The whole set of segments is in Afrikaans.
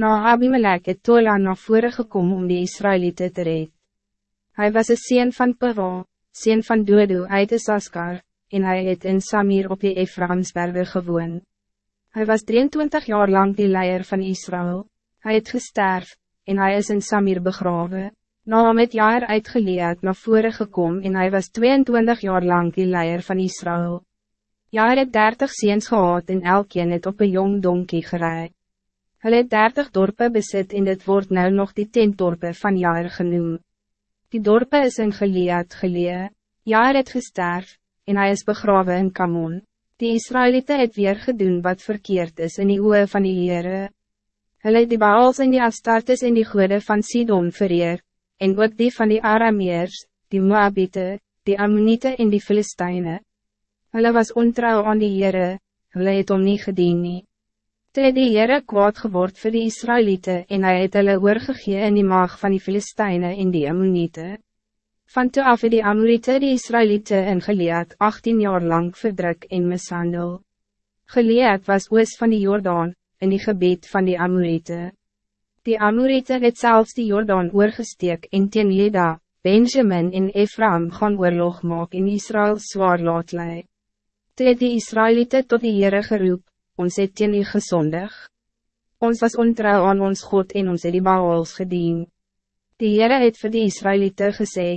Na Abimelech het Tola na vore gekom om die Israëlieten te red. Hij was een sien van Pera, sien van Dodo uit Saskar, en hij het in Samir op die Ephraimsberge gewoon. Hij was 23 jaar lang die leier van Israël. Hij het gesterf, en hij is in Samir begraven. Na hom het jaar uitgeleerd na vore gekom en hij was 22 jaar lang die leier van Israël. Jaar het 30 ziens gehad en elkeen het op een jong donkie gerei. Hulle het 30 dorpe besit en dit wordt nou nog die tentdorpe van jaar genoemd. Die dorpe is in geleerd gelee, jaar het gesterf, en hij is begraven in Kamon. Die Israëlieten het weer gedoen wat verkeerd is in die oe van die Heere. Hulle het die Baals en die Astartes en die goede van Sidon vereer, en ook die van die Arameers, die Moabite, die Ammonite en die Filisteine. Hulle was ontrouw aan die Heere, hulle het om nie gedien nie. Toe het die Heere kwaad geword vir die Israëlieten en hy het hulle oorgegee in die maag van die Filisteine en die Ammonite. Van toe af het die Amorite die Israëlieten in Gilead 18 jaar lang verdruk en mishandel. Gilead was oos van die Jordaan, in die gebied van die Amorite. Die Amorite het zelfs die Jordaan oorgesteek en teen Jeda, Benjamin en Ephraim gaan oorlog maak in Israël zwaar laat lei. Toe het die Israëlieten tot die Heere geroep, ons het teen u gezondig. Ons was ontrouw aan ons God en ons het die Baals gedien. Die Heere het vir die Israëlieten gesê,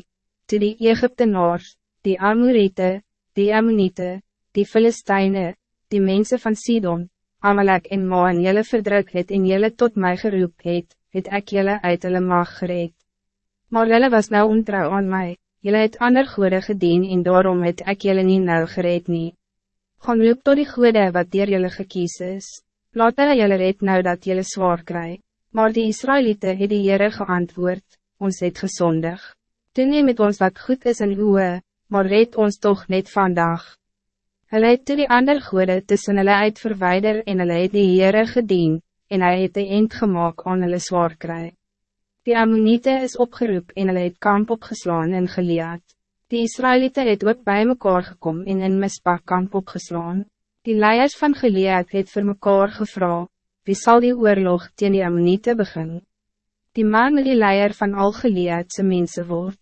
toe die Egyptenaars, die Amorite, die Ammonite, die Filisteine, die mensen van Sidon, Amalek en Ma en jylle verdruk het en jylle tot mij geroep het, het ek jylle uit hulle mag gereed. Maar jylle was nou ontrouw aan mij, jylle het ander goede gedien en daarom het ek jylle nie nou gereed nie. Gaan roep tot die goede wat dier jylle gekies is, laat hulle jylle red nou dat jylle zwaar kry. Maar die Israëlieten het die Heere geantwoord, ons het gezondig. Toen nie met ons wat goed is in uwe, maar red ons toch net vandaag. Hulle het toe die ander goede tussen hulle uit verwijder en hulle het die Heere gedien, en hy het die eind gemaakt aan hulle zwaar kry. Die Ammonite is opgeroep en hulle het kamp opgeslaan en geleerd. Die Israëlieten het ook bij mekaar gekom en in Mispa kamp opgeslaan. Die leiers van geleerd het vir mekaar gevra, wie zal die oorlog teen die Ammonite begin? Die man die leier van al geleerdse mense word.